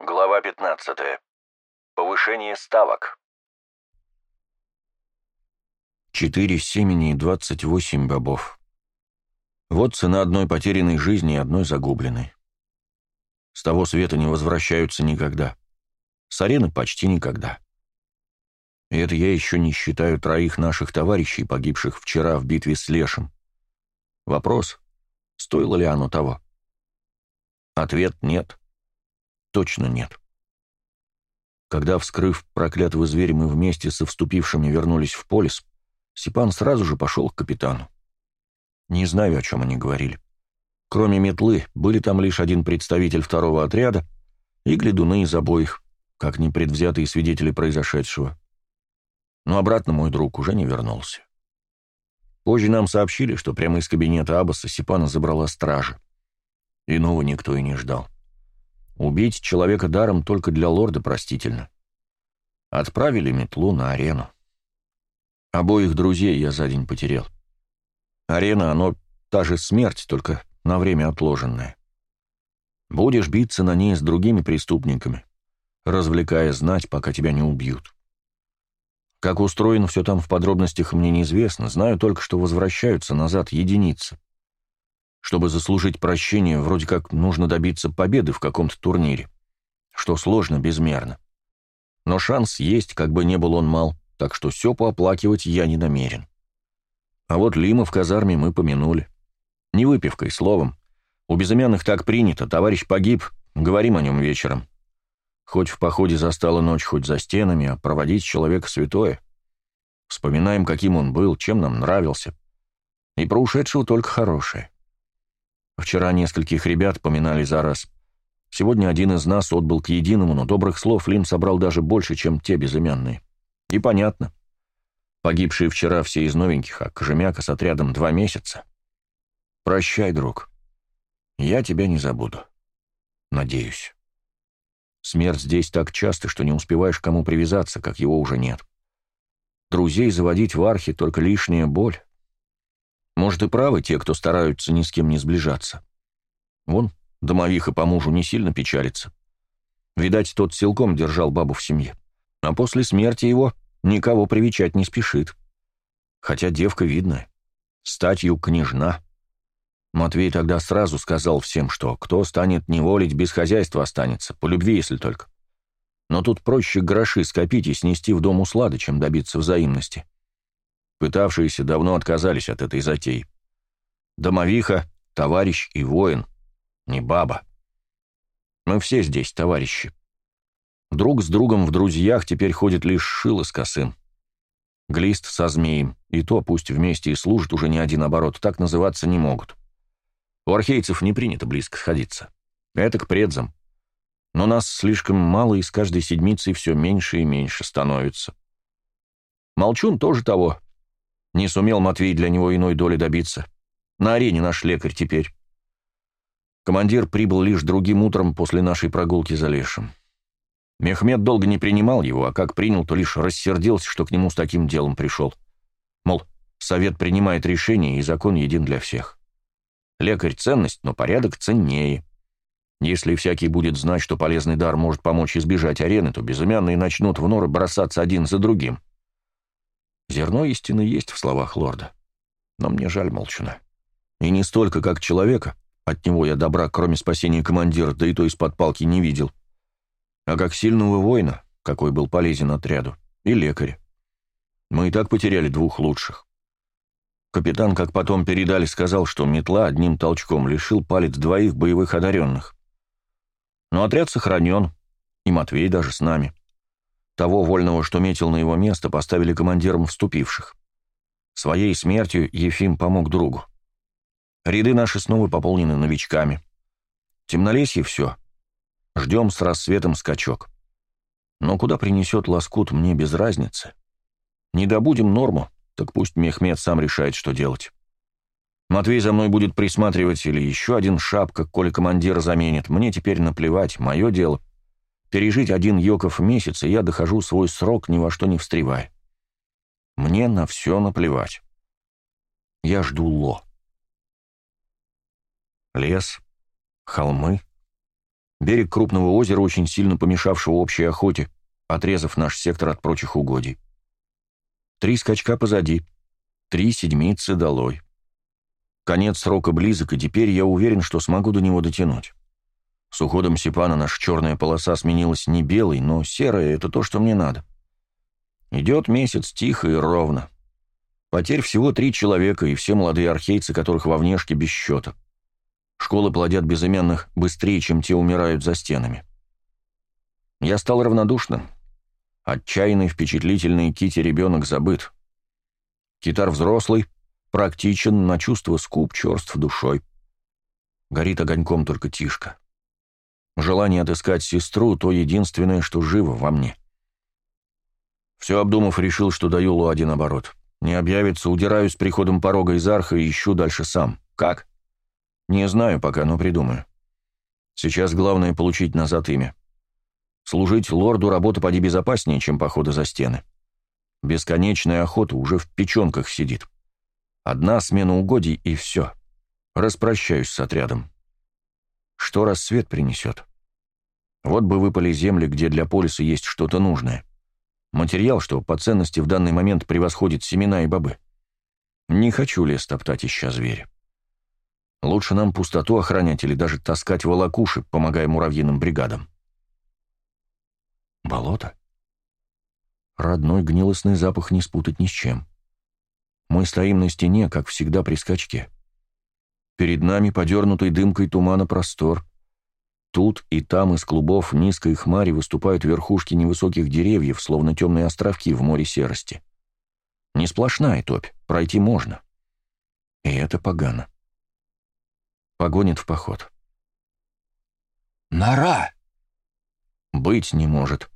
Глава 15. Повышение ставок. Четыре семени и двадцать восемь бобов. Вот цена одной потерянной жизни и одной загубленной. С того света не возвращаются никогда. С арены почти никогда. И это я еще не считаю троих наших товарищей, погибших вчера в битве с Лешем. Вопрос, стоило ли оно того? Ответ — нет точно нет. Когда, вскрыв проклятого зверя, мы вместе со вступившими вернулись в полис, Сипан сразу же пошел к капитану. Не знаю, о чем они говорили. Кроме метлы, были там лишь один представитель второго отряда и глядуны из обоих, как непредвзятые свидетели произошедшего. Но обратно мой друг уже не вернулся. Позже нам сообщили, что прямо из кабинета Аббаса Сипана забрала стража. Иного никто и не ждал. Убить человека даром только для лорда простительно. Отправили метлу на арену. Обоих друзей я за день потерял. Арена, оно та же смерть, только на время отложенная. Будешь биться на ней с другими преступниками, развлекая знать, пока тебя не убьют. Как устроено все там в подробностях мне неизвестно, знаю только, что возвращаются назад единицы. Чтобы заслужить прощение, вроде как нужно добиться победы в каком-то турнире, что сложно безмерно. Но шанс есть, как бы не был он мал, так что Сёпу оплакивать я не намерен. А вот Лима в казарме мы помянули. Не выпивкой, словом. У безымянных так принято, товарищ погиб, говорим о нем вечером. Хоть в походе застала ночь, хоть за стенами, а проводить человека святое. Вспоминаем, каким он был, чем нам нравился. И про ушедшего только хорошее. Вчера нескольких ребят поминали за раз. Сегодня один из нас отбыл к единому, но добрых слов Лим собрал даже больше, чем те безымянные. И понятно. Погибшие вчера все из новеньких, а Кожемяка с отрядом два месяца. Прощай, друг. Я тебя не забуду. Надеюсь. Смерть здесь так часто, что не успеваешь кому привязаться, как его уже нет. Друзей заводить в архе только лишняя боль. Может, и правы те, кто стараются ни с кем не сближаться. Вон, домовиха по мужу не сильно печалится. Видать, тот силком держал бабу в семье. А после смерти его никого привечать не спешит. Хотя девка видная. Статью княжна. Матвей тогда сразу сказал всем, что кто станет неволить, без хозяйства останется, по любви, если только. Но тут проще гроши скопить и снести в дом услады, чем добиться взаимности. Пытавшиеся давно отказались от этой затеи. Домовиха, товарищ и воин, не баба. Мы все здесь товарищи. Друг с другом в друзьях теперь ходит лишь шило с косым. Глист со змеем, и то пусть вместе и служат уже не один оборот, так называться не могут. У архейцев не принято близко сходиться. Это к предзам. Но нас слишком мало, и с каждой седмицей все меньше и меньше становится. Молчун тоже того, не сумел Матвей для него иной доли добиться. На арене наш лекарь теперь. Командир прибыл лишь другим утром после нашей прогулки за лешим. Мехмед долго не принимал его, а как принял, то лишь рассердился, что к нему с таким делом пришел. Мол, совет принимает решение, и закон един для всех. Лекарь — ценность, но порядок ценнее. Если всякий будет знать, что полезный дар может помочь избежать арены, то безымянные начнут в норы бросаться один за другим. Зерно истины есть в словах лорда. Но мне жаль молчуна. И не столько как человека, от него я добра, кроме спасения командира, да и то из-под палки не видел, а как сильного воина, какой был полезен отряду, и лекаря. Мы и так потеряли двух лучших. Капитан, как потом передали, сказал, что метла одним толчком лишил палец двоих боевых одаренных. Но отряд сохранен, и Матвей даже с нами. Того вольного, что метил на его место, поставили командиром вступивших. Своей смертью Ефим помог другу. Ряды наши снова пополнены новичками. Темнолесье все. Ждем с рассветом скачок. Но куда принесет лоскут, мне без разницы. Не добудем норму, так пусть Мехмед сам решает, что делать. Матвей за мной будет присматривать или еще один шапка, коли командира заменит. Мне теперь наплевать, мое дело. Пережить один Йоков месяц, и я дохожу свой срок, ни во что не встревая. Мне на все наплевать. Я жду Ло. Лес, холмы, Берег крупного озера, очень сильно помешавшего общей охоте, отрезав наш сектор от прочих угодий. Три скачка позади, три седмицы долой. Конец срока близок, и теперь я уверен, что смогу до него дотянуть. С уходом Сипана наша черная полоса сменилась не белой, но серая — это то, что мне надо. Идет месяц тихо и ровно. Потерь всего три человека, и все молодые архейцы, которых во внешке без счета. Школы плодят безымянных быстрее, чем те умирают за стенами. Я стал равнодушным. Отчаянный, впечатлительный Кити ребенок забыт. Китар взрослый, практичен, на чувство скуп, черств душой. Горит огоньком только тишка. Желание отыскать сестру — то единственное, что живо во мне. Все обдумав, решил, что даю Лу один оборот. Не объявится, удираю с приходом порога из арха и ищу дальше сам. Как? Не знаю пока, но придумаю. Сейчас главное — получить назад имя. Служить лорду работа поди безопаснее, чем походы за стены. Бесконечная охота уже в печенках сидит. Одна смена угодий и все. Распрощаюсь с отрядом. Что рассвет принесет? Вот бы выпали земли, где для полиса есть что-то нужное. Материал, что по ценности в данный момент превосходит семена и бобы. Не хочу лес топтать, ища зверя. Лучше нам пустоту охранять или даже таскать волокуши, помогая муравьиным бригадам. Болото? Родной гнилостный запах не спутать ни с чем. Мы стоим на стене, как всегда при скачке. Перед нами подернутый дымкой тумана простор. Тут и там из клубов низкой хмари выступают верхушки невысоких деревьев, словно темные островки в море серости. Не сплошная топь, пройти можно. И это погано. Погонит в поход. «Нора!» Быть не может.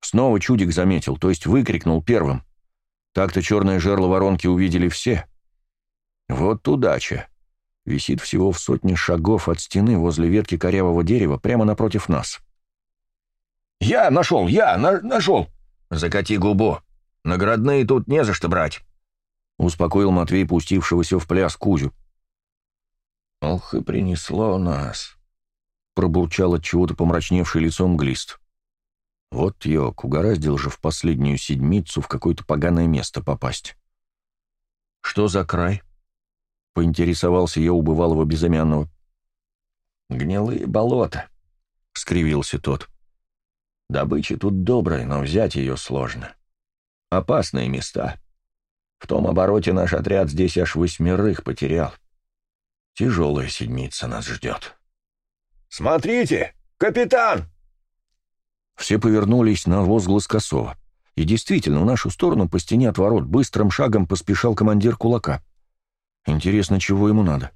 Снова чудик заметил, то есть выкрикнул первым. Так-то черное жерло воронки увидели все. Вот удача. Висит всего в сотне шагов от стены возле ветки корявого дерева прямо напротив нас. «Я нашел, я на нашел!» «Закати губу. Наградные тут не за что брать», — успокоил Матвей пустившегося в пляс Кузю. «Ох и принесло нас», — пробурчал от чего-то помрачневший лицом глист. Вот йок, угораздил же в последнюю седмицу в какое-то поганое место попасть. «Что за край?» — поинтересовался я у бывалого безымянного. «Гнилые болота», — скривился тот. «Добыча тут добрая, но взять ее сложно. Опасные места. В том обороте наш отряд здесь аж восьмерых потерял. Тяжелая седмица нас ждет». «Смотрите, капитан!» Все повернулись на возглас Косова. И действительно, в нашу сторону по стене от ворот быстрым шагом поспешал командир кулака. Интересно, чего ему надо?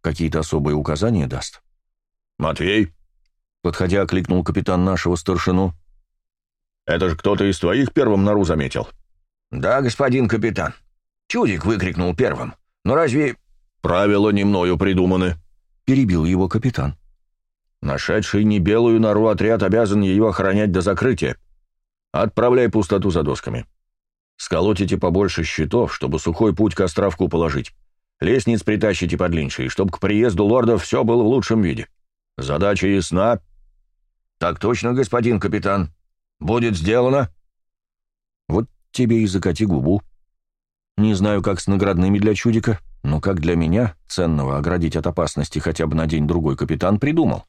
Какие-то особые указания даст? «Матвей!» — подходя, окликнул капитан нашего старшину. «Это же кто-то из твоих первым нору заметил?» «Да, господин капитан. Чудик выкрикнул первым. Но разве...» «Правила не мною придуманы», — перебил его капитан. Нашедший не белую нору отряд обязан ее охранять до закрытия. Отправляй пустоту за досками. Сколотите побольше щитов, чтобы сухой путь к островку положить. Лестниц притащите подлиннее, чтобы к приезду лорда все было в лучшем виде. Задача ясна?» «Так точно, господин капитан. Будет сделано». «Вот тебе и закати губу. Не знаю, как с наградными для чудика, но как для меня, ценного оградить от опасности хотя бы на день-другой капитан придумал.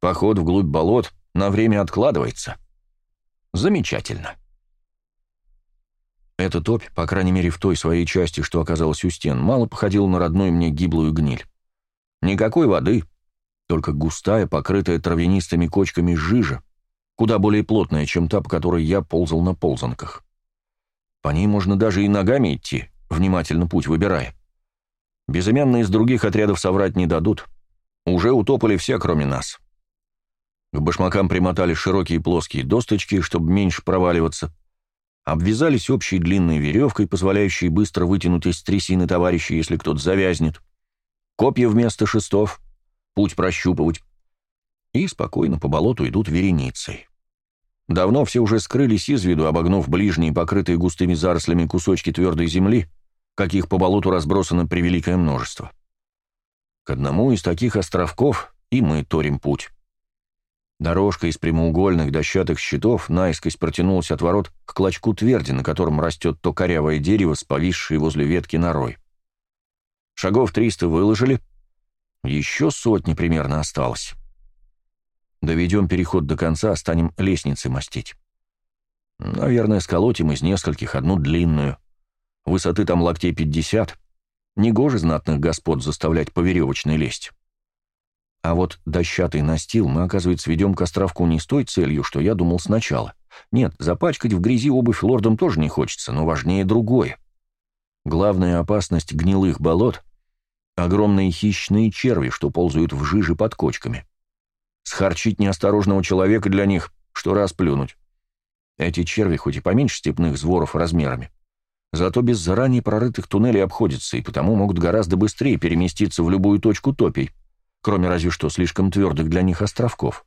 Поход вглубь болот на время откладывается. Замечательно. Эта топь, по крайней мере в той своей части, что оказалась у стен, мало походила на родную мне гиблую гниль. Никакой воды, только густая, покрытая травянистыми кочками жижа, куда более плотная, чем та, по которой я ползал на ползанках. По ней можно даже и ногами идти, внимательно путь выбирая. Безымянные из других отрядов соврать не дадут. Уже утопали все, кроме нас. К башмакам примотали широкие плоские досточки, чтобы меньше проваливаться. Обвязались общей длинной веревкой, позволяющей быстро вытянуть из трясины товарища, если кто-то завязнет. Копья вместо шестов, путь прощупывать. И спокойно по болоту идут вереницей. Давно все уже скрылись из виду, обогнув ближние, покрытые густыми зарослями кусочки твердой земли, каких по болоту разбросано превеликое множество. К одному из таких островков и мы торим путь. Дорожка из прямоугольных дощатых щитов наискось протянулась от ворот к клочку тверди, на котором растет то корявое дерево с возле ветки норой. Шагов триста выложили, еще сотни примерно осталось. Доведем переход до конца, станем лестницы мастить. Наверное, сколотим из нескольких одну длинную. Высоты там локтей пятьдесят. Негоже знатных господ заставлять по веревочной лезть. А вот дощатый настил мы, оказывается, ведем к островку не с той целью, что я думал сначала. Нет, запачкать в грязи обувь лордам тоже не хочется, но важнее другое. Главная опасность гнилых болот — огромные хищные черви, что ползают в жиже под кочками. Схарчить неосторожного человека для них, что раз плюнуть. Эти черви хоть и поменьше степных зворов размерами, зато без заранее прорытых туннелей обходятся и потому могут гораздо быстрее переместиться в любую точку топий, кроме разве что слишком твердых для них островков.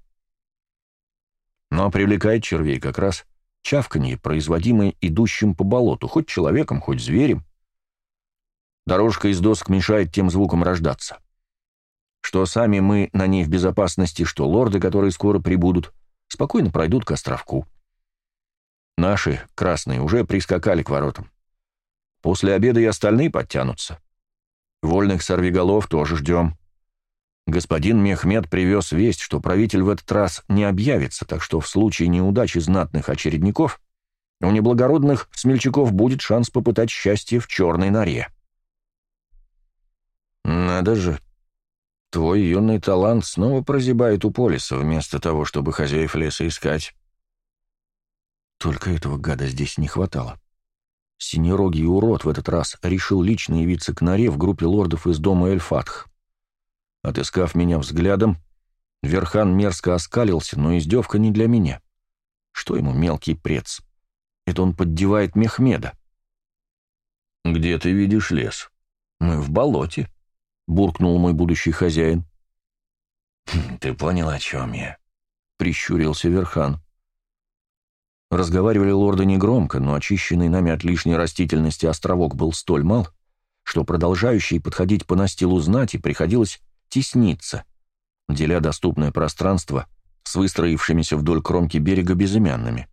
Но привлекает червей как раз чавканье, производимое идущим по болоту, хоть человеком, хоть зверем. Дорожка из досок мешает тем звукам рождаться. Что сами мы на ней в безопасности, что лорды, которые скоро прибудут, спокойно пройдут к островку. Наши, красные, уже прискакали к воротам. После обеда и остальные подтянутся. Вольных сорвиголов тоже ждем. Господин Мехмед привез весть, что правитель в этот раз не объявится, так что в случае неудачи знатных очередников у неблагородных смельчаков будет шанс попытать счастье в черной норе. Надо же, твой юный талант снова прозябает у полиса, вместо того, чтобы хозяев леса искать. Только этого гада здесь не хватало. Синерогий урод в этот раз решил лично явиться к норе в группе лордов из дома Эльфатх. Отыскав меня взглядом, Верхан мерзко оскалился, но издевка не для меня. Что ему мелкий прец? Это он поддевает Мехмеда. «Где ты видишь лес?» «Мы в болоте», — буркнул мой будущий хозяин. «Хм, «Ты понял, о чем я?» — прищурился Верхан. Разговаривали лорды негромко, но очищенный нами от лишней растительности островок был столь мал, что продолжающий подходить по настилу знати приходилось тесниться, деля доступное пространство с выстроившимися вдоль кромки берега безымянными.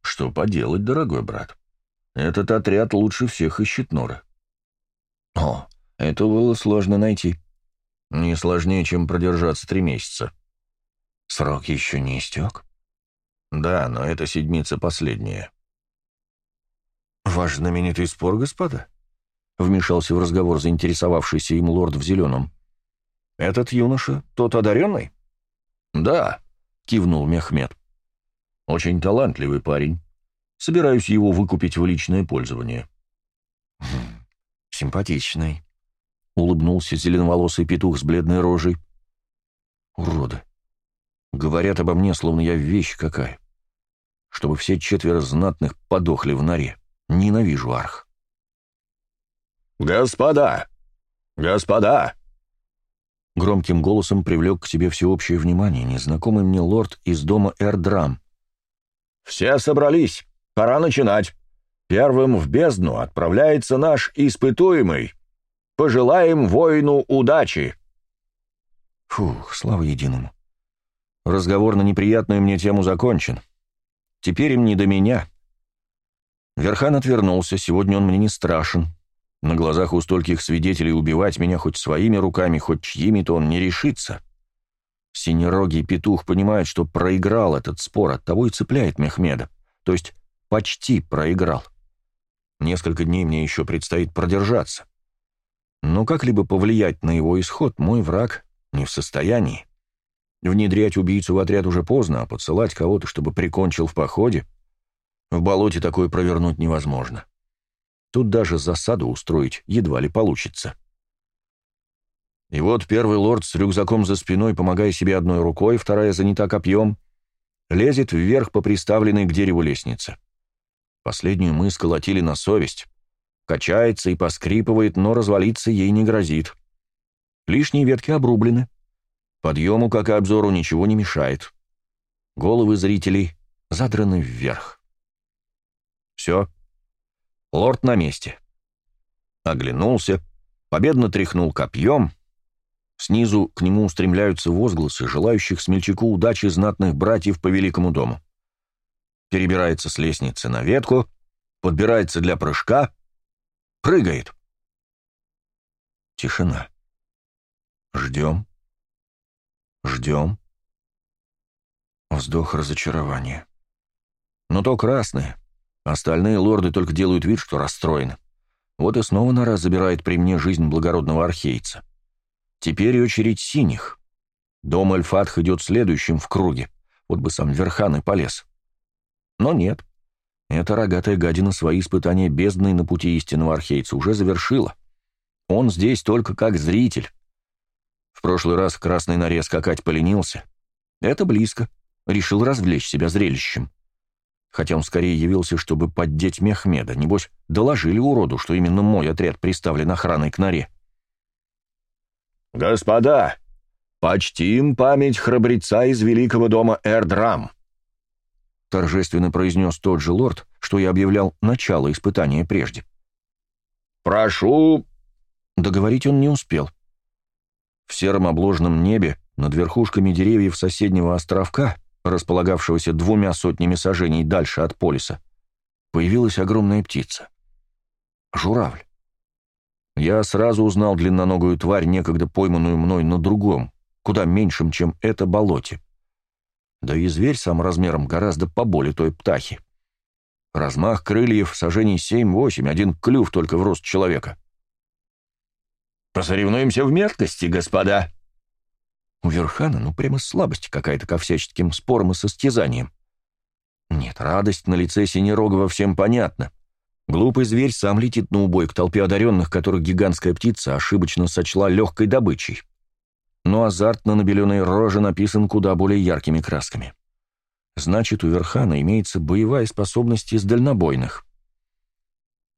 «Что поделать, дорогой брат? Этот отряд лучше всех ищет норы». «О, это было сложно найти. Не сложнее, чем продержаться три месяца». «Срок еще не истек?» «Да, но это седмица последняя». «Ваш знаменитый спор, господа?» — вмешался в разговор заинтересовавшийся им лорд в зеленом. «Этот юноша тот одаренный?» «Да», — кивнул Мехмед. «Очень талантливый парень. Собираюсь его выкупить в личное пользование». «Хм, «Симпатичный», — улыбнулся зеленоволосый петух с бледной рожей. «Уроды. Говорят обо мне, словно я вещь какая чтобы все четверо знатных подохли в норе. Ненавижу арх. «Господа! Господа!» Громким голосом привлек к себе всеобщее внимание незнакомый мне лорд из дома Эрдрам. «Все собрались. Пора начинать. Первым в бездну отправляется наш испытуемый. Пожелаем воину удачи!» Фух, слава единому. Разговор на неприятную мне тему закончен. Теперь им не до меня. Верхан отвернулся, сегодня он мне не страшен. На глазах у стольких свидетелей убивать меня хоть своими руками, хоть чьими-то он не решится. Синерогий петух понимает, что проиграл этот спор, оттого и цепляет Мехмеда. То есть почти проиграл. Несколько дней мне еще предстоит продержаться. Но как-либо повлиять на его исход мой враг не в состоянии. Внедрять убийцу в отряд уже поздно, а подсылать кого-то, чтобы прикончил в походе, в болоте такое провернуть невозможно. Тут даже засаду устроить едва ли получится. И вот первый лорд с рюкзаком за спиной, помогая себе одной рукой, вторая занята копьем, лезет вверх по приставленной к дереву лестнице. Последнюю мы сколотили на совесть. Качается и поскрипывает, но развалиться ей не грозит. Лишние ветки обрублены, Подъему, как и обзору, ничего не мешает. Головы зрителей задраны вверх. Все. Лорд на месте. Оглянулся, победно тряхнул копьем. Снизу к нему устремляются возгласы, желающих смельчаку удачи знатных братьев по великому дому. Перебирается с лестницы на ветку, подбирается для прыжка, прыгает. Тишина. Ждем. Ждем. Вздох разочарования. Но то красное. Остальные лорды только делают вид, что расстроены. Вот и снова на раз забирает при мне жизнь благородного архейца. Теперь очередь синих. Дом Эльфатх идет следующим в круге. Вот бы сам Верхан и полез. Но нет. Эта рогатая гадина свои испытания бездной на пути истинного архейца уже завершила. Он здесь только как зритель. В прошлый раз красный нарез скакать поленился. Это близко. Решил развлечь себя зрелищем. Хотя он скорее явился, чтобы поддеть Мехмеда. Небось, доложили уроду, что именно мой отряд приставлен охраной к норе. «Господа, почтим память храбреца из великого дома Эрдрам», торжественно произнес тот же лорд, что я объявлял начало испытания прежде. «Прошу...» Договорить он не успел. В сером обложенном небе, над верхушками деревьев соседнего островка, располагавшегося двумя сотнями сажений дальше от полиса, появилась огромная птица. Журавль. Я сразу узнал длинноногую тварь, некогда пойманную мной на другом, куда меньшем, чем это болоте. Да и зверь сам размером гораздо поболее той птахи. Размах крыльев сажений семь-восемь, один клюв только в рост человека. «Посоревнуемся в меткости, господа!» У Верхана ну прямо слабость какая-то ко всяческим спорам и состязаниям. Нет, радость на лице Синерогова всем понятна. Глупый зверь сам летит на убой к толпе одаренных, которых гигантская птица ошибочно сочла легкой добычей. Но азарт на набеленной роже написан куда более яркими красками. Значит, у Верхана имеется боевая способность из дальнобойных.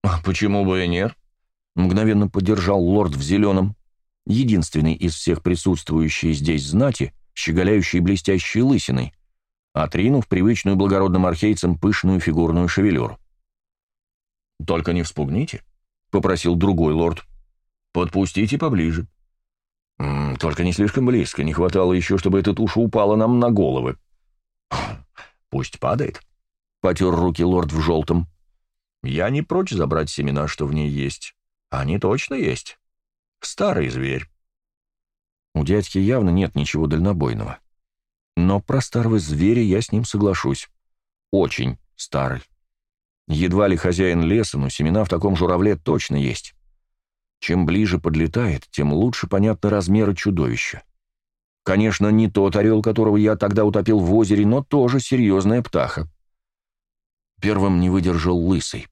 «А почему бы и нет?» — мгновенно поддержал лорд в зеленом, единственный из всех присутствующих здесь знати, щеголяющий блестящей лысиной, отринув привычную благородным архейцам пышную фигурную шевелюру. «Только не вспугните», — попросил другой лорд. «Подпустите поближе». «Только не слишком близко, не хватало еще, чтобы эта туша упала нам на головы». «Пусть падает», — потер руки лорд в желтом. «Я не прочь забрать семена, что в ней есть. Они точно есть. Старый зверь». У дядьки явно нет ничего дальнобойного. Но про старого зверя я с ним соглашусь. Очень старый. Едва ли хозяин леса, но семена в таком журавле точно есть. Чем ближе подлетает, тем лучше понятны размеры чудовища. Конечно, не тот орел, которого я тогда утопил в озере, но тоже серьезная птаха. Первым не выдержал лысый.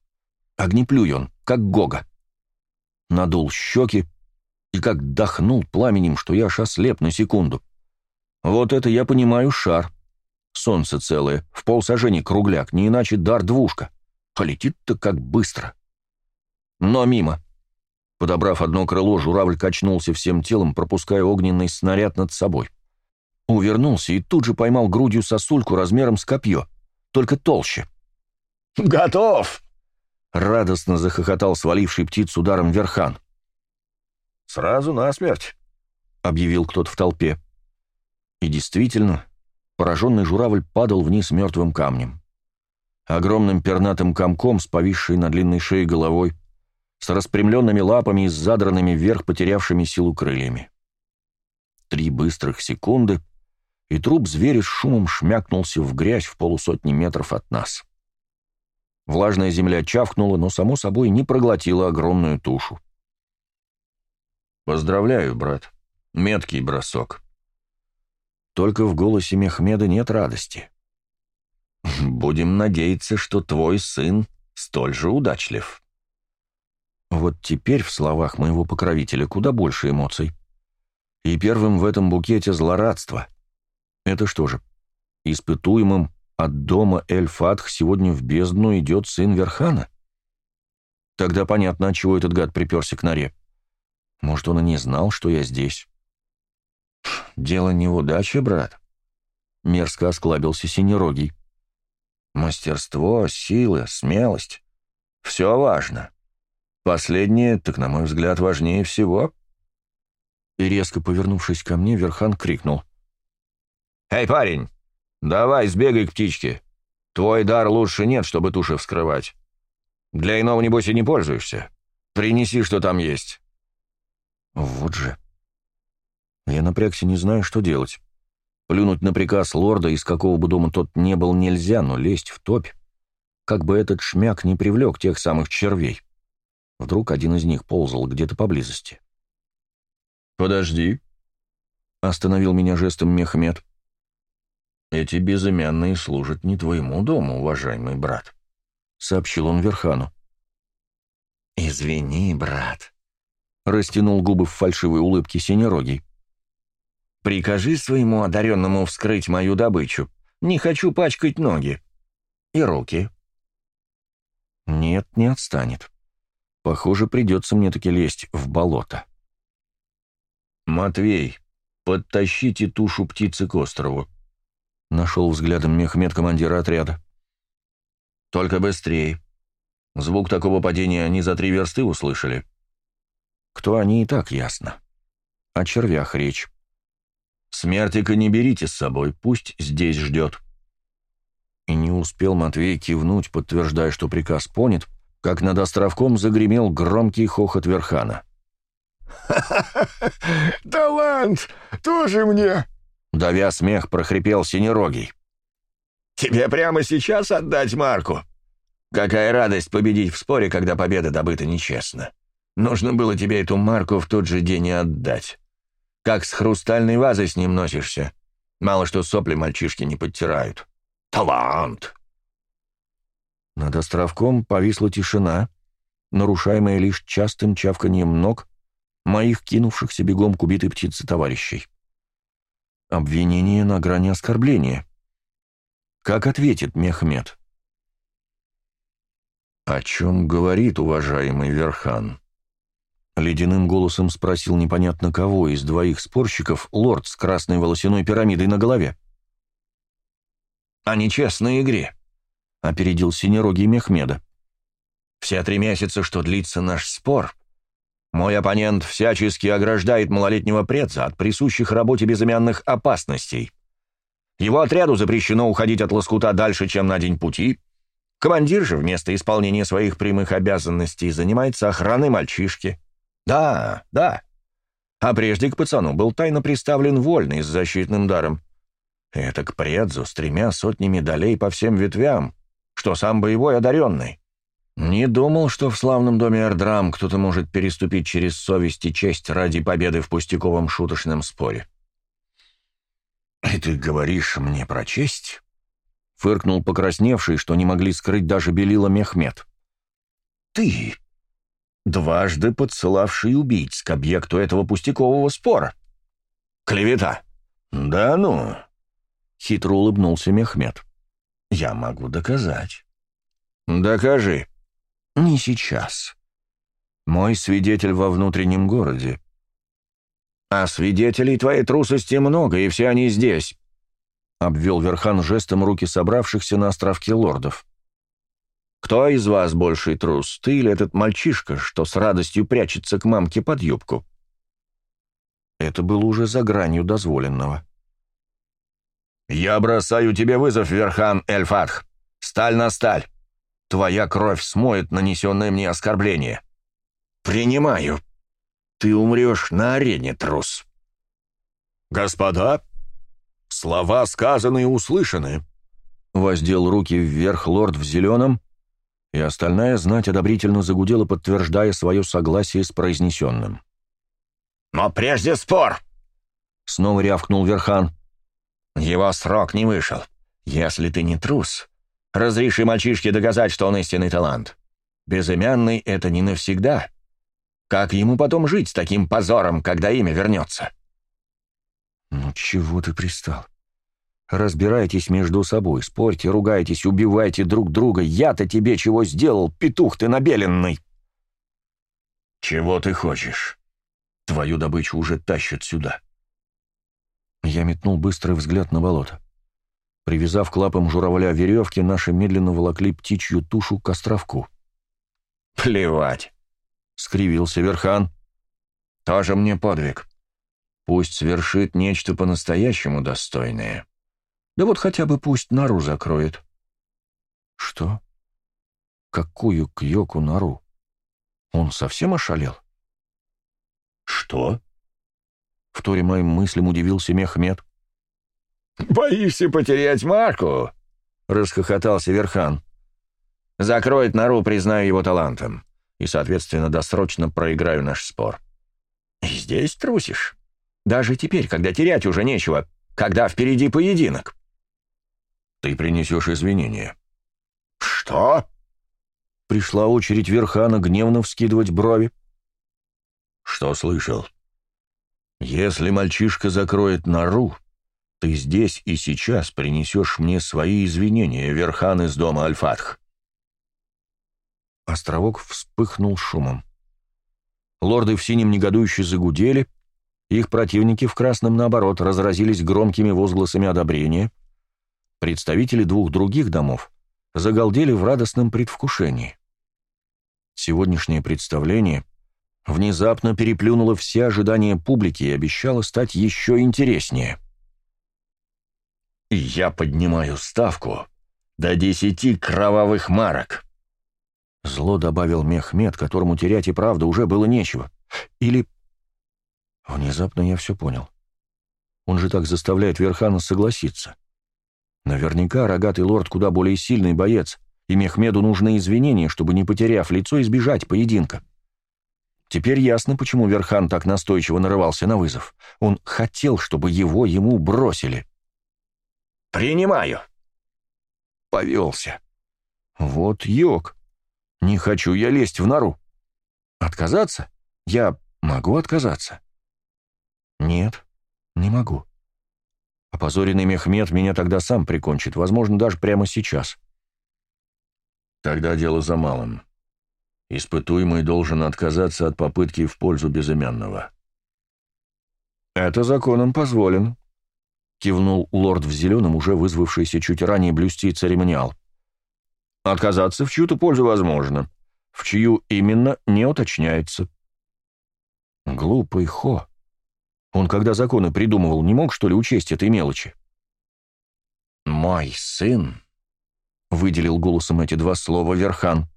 Огнеплюй он, как Гога. Надул щеки и как дохнул пламенем, что я аж ослеп на секунду. Вот это я понимаю шар. Солнце целое, в полсажени кругляк, не иначе дар двушка. Полетит-то как быстро. Но мимо. Подобрав одно крыло, журавль качнулся всем телом, пропуская огненный снаряд над собой. Увернулся и тут же поймал грудью сосульку размером с копье, только толще. «Готов!» — радостно захохотал сваливший птицу ударом верхан. «Сразу насмерть», — объявил кто-то в толпе. И действительно, пораженный журавль падал вниз мертвым камнем огромным пернатым комком с повисшей на длинной шее головой, с распрямленными лапами и с задранными вверх потерявшими силу крыльями. Три быстрых секунды, и труп зверя с шумом шмякнулся в грязь в полусотни метров от нас. Влажная земля чавкнула, но, само собой, не проглотила огромную тушу. «Поздравляю, брат. Меткий бросок». Только в голосе Мехмеда нет радости. Будем надеяться, что твой сын столь же удачлив. Вот теперь в словах моего покровителя куда больше эмоций. И первым в этом букете злорадство. Это что же, испытуемым от дома Эль-Фатх сегодня в бездну идет сын Верхана? Тогда понятно, чего этот гад приперся к норе. Может, он и не знал, что я здесь. Дело не в удаче, брат. Мерзко осклабился Синерогий. Мастерство, сила, смелость — все важно. Последнее, так, на мой взгляд, важнее всего. И резко повернувшись ко мне, Верхан крикнул. «Эй, парень, давай сбегай к птичке. Твой дар лучше нет, чтобы туши вскрывать. Для иного, небось, и не пользуешься. Принеси, что там есть». Вот же. Я напрягся, не знаю, что делать. Плюнуть на приказ лорда, из какого бы дома тот не был, нельзя, но лезть в топь, как бы этот шмяк не привлек тех самых червей. Вдруг один из них ползал где-то поблизости. «Подожди», — остановил меня жестом Мехмед. «Эти безымянные служат не твоему дому, уважаемый брат», — сообщил он Верхану. «Извини, брат», — растянул губы в фальшивой улыбке синерогий. «Прикажи своему одаренному вскрыть мою добычу. Не хочу пачкать ноги. И руки». «Нет, не отстанет. Похоже, придется мне таки лезть в болото». «Матвей, подтащите тушу птицы к острову», — нашел взглядом мехмед командира отряда. «Только быстрее. Звук такого падения они за три версты услышали». «Кто они, и так ясно. О червях речь». «Смертика не берите с собой, пусть здесь ждет». И не успел Матвей кивнуть, подтверждая, что приказ понят, как над островком загремел громкий хохот Верхана. Талант! Тоже мне!» Давя смех, прохрипел Синерогий. «Тебе прямо сейчас отдать Марку? Какая радость победить в споре, когда победа добыта нечестно. Нужно было тебе эту Марку в тот же день и отдать. Как с хрустальной вазой с ним носишься. Мало что сопли мальчишки не подтирают. Талант!» Над островком повисла тишина, нарушаемая лишь частым чавканием ног моих кинувшихся бегом к убитой птице товарищей. Обвинение на грани оскорбления. Как ответит Мехмед? «О чем говорит уважаемый Верхан?» Ледяным голосом спросил непонятно кого из двоих спорщиков лорд с красной волосяной пирамидой на голове. «О нечестной игре», — опередил синерогий Мехмеда. «Все три месяца, что длится наш спор, мой оппонент всячески ограждает малолетнего предца от присущих работе безымянных опасностей. Его отряду запрещено уходить от лоскута дальше, чем на день пути. Командир же вместо исполнения своих прямых обязанностей занимается охраной мальчишки. Да, да. А прежде к пацану был тайно приставлен вольный с защитным даром. Это к предзу с тремя сотнями долей по всем ветвям, что сам боевой одаренный. Не думал, что в славном доме Эрдрам кто-то может переступить через совесть и честь ради победы в пустяковом шуточном споре. «И ты говоришь мне про честь?» — фыркнул покрасневший, что не могли скрыть даже белила Мехмед. «Ты, дважды подсылавший убийц к объекту этого пустякового спора. Клевета!» «Да ну!» — хитро улыбнулся Мехмед. «Я могу доказать». «Докажи», «Не сейчас. Мой свидетель во внутреннем городе». «А свидетелей твоей трусости много, и все они здесь», — обвел Верхан жестом руки собравшихся на островке лордов. «Кто из вас больший трус, ты или этот мальчишка, что с радостью прячется к мамке под юбку?» Это было уже за гранью дозволенного. «Я бросаю тебе вызов, Верхан Эльфатх. Сталь на сталь. Твоя кровь смоет нанесенное мне оскорбление. Принимаю. Ты умрешь на арене, трус. Господа, слова сказаны и услышаны. Воздел руки вверх лорд в зеленом, и остальная знать одобрительно загудела, подтверждая свое согласие с произнесенным. «Но прежде спор!» — снова рявкнул Верхан. «Его срок не вышел. Если ты не трус, Разреши мальчишке доказать, что он истинный талант. Безымянный — это не навсегда. Как ему потом жить с таким позором, когда имя вернется? Ну чего ты пристал? Разбирайтесь между собой, спорьте, ругайтесь, убивайте друг друга. Я-то тебе чего сделал, петух ты набеленный? Чего ты хочешь? Твою добычу уже тащат сюда. Я метнул быстрый взгляд на болото. Привязав к лапам журавля веревки, наши медленно волокли птичью тушу к островку. «Плевать!» — скривился Верхан. «Тоже мне подвиг. Пусть свершит нечто по-настоящему достойное. Да вот хотя бы пусть нору закроет. Что? Какую к Йоку нору? Он совсем ошалел? Что? В торе моим мыслям удивился Мехмед. «Боишься потерять Марку?» — расхохотался Верхан. «Закроет нору, признаю его талантом, и, соответственно, досрочно проиграю наш спор. И здесь трусишь? Даже теперь, когда терять уже нечего, когда впереди поединок». «Ты принесешь извинения». «Что?» Пришла очередь Верхана гневно вскидывать брови. «Что слышал?» «Если мальчишка закроет нору, ты здесь и сейчас принесешь мне свои извинения, Верхан из дома Альфатх». Островок вспыхнул шумом. Лорды в синем негодующе загудели, их противники в красном, наоборот, разразились громкими возгласами одобрения. Представители двух других домов загалдели в радостном предвкушении. Сегодняшнее представление внезапно переплюнуло все ожидания публики и обещало стать еще интереснее. «Я поднимаю ставку до десяти кровавых марок», — зло добавил Мехмед, которому терять и правда уже было нечего. Или... Внезапно я все понял. Он же так заставляет Верхана согласиться. Наверняка рогатый лорд куда более сильный боец, и Мехмеду нужны извинения, чтобы, не потеряв лицо, избежать поединка. Теперь ясно, почему Верхан так настойчиво нарывался на вызов. Он хотел, чтобы его ему бросили. «Принимаю!» Повелся. Вот йог. Не хочу я лезть в нору. Отказаться? Я могу отказаться? Нет, не могу. Опозоренный Мехмед меня тогда сам прикончит, возможно, даже прямо сейчас. Тогда дело за малым. Испытуемый должен отказаться от попытки в пользу безымянного. «Это законом позволен», — кивнул лорд в зеленом, уже вызвавшийся чуть ранее блюсти церемониал. «Отказаться в чью-то пользу возможно, в чью именно не уточняется». Глупый Хо. Он, когда законы придумывал, не мог, что ли, учесть этой мелочи? «Мой сын», выделил голосом эти два слова Верхан,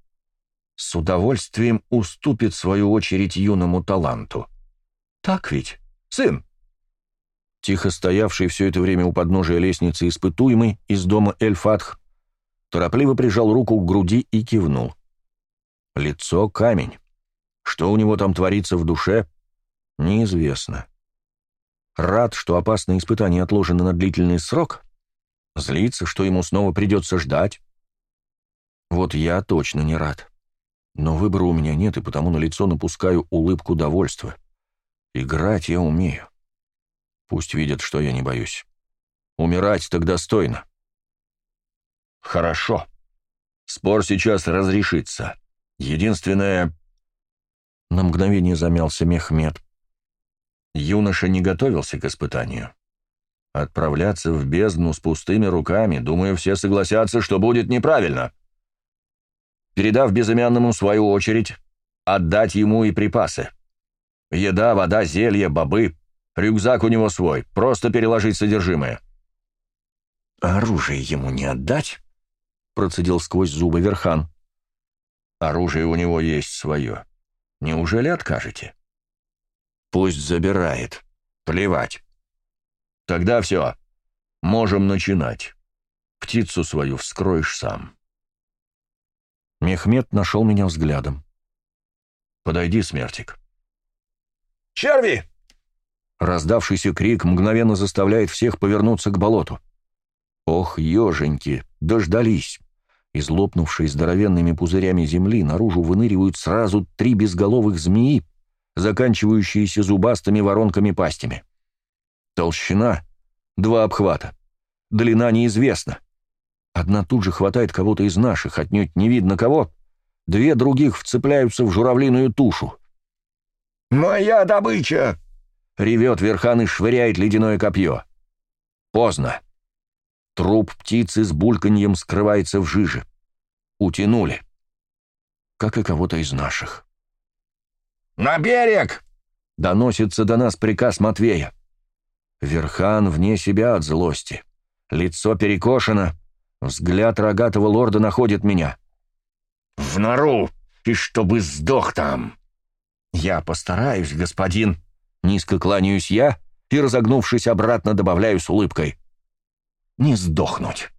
с удовольствием уступит свою очередь юному таланту. Так ведь, сын? Тихо стоявший все это время у подножия лестницы испытуемый из дома Эльфатх торопливо прижал руку к груди и кивнул. Лицо камень. Что у него там творится в душе, неизвестно. Рад, что опасное испытание отложено на длительный срок, злится, что ему снова придется ждать, вот я точно не рад. Но выбора у меня нет, и потому на лицо напускаю улыбку довольства. Играть я умею. Пусть видят, что я не боюсь. Умирать так достойно. Хорошо. Спор сейчас разрешится. Единственное... На мгновение замялся Мехмед. Юноша не готовился к испытанию. Отправляться в бездну с пустыми руками, думаю, все согласятся, что будет неправильно. — передав безымянному свою очередь, отдать ему и припасы. Еда, вода, зелье, бобы, рюкзак у него свой, просто переложить содержимое. оружие ему не отдать?» — процедил сквозь зубы Верхан. «Оружие у него есть свое. Неужели откажете?» «Пусть забирает. Плевать». «Тогда все. Можем начинать. Птицу свою вскроешь сам». Мехмед нашел меня взглядом. «Подойди, смертик». «Черви!» Раздавшийся крик мгновенно заставляет всех повернуться к болоту. Ох, еженьки, дождались. Из лопнувшей здоровенными пузырями земли наружу выныривают сразу три безголовых змеи, заканчивающиеся зубастыми воронками-пастями. Толщина — два обхвата. Длина неизвестна. Одна тут же хватает кого-то из наших, отнюдь не видно кого. Две других вцепляются в журавлиную тушу. «Моя добыча!» — ревет Верхан и швыряет ледяное копье. Поздно. Труп птицы с бульканьем скрывается в жиже. Утянули. Как и кого-то из наших. «На берег!» — доносится до нас приказ Матвея. Верхан вне себя от злости. Лицо перекошено, взгляд рогатого лорда находит меня. В нору, и чтобы сдох там. «Я постараюсь, господин». Низко кланяюсь я и, разогнувшись обратно, добавляю с улыбкой. «Не сдохнуть».